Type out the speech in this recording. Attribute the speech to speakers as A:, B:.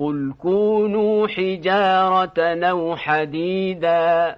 A: قل كونوا حجارة أو حديداً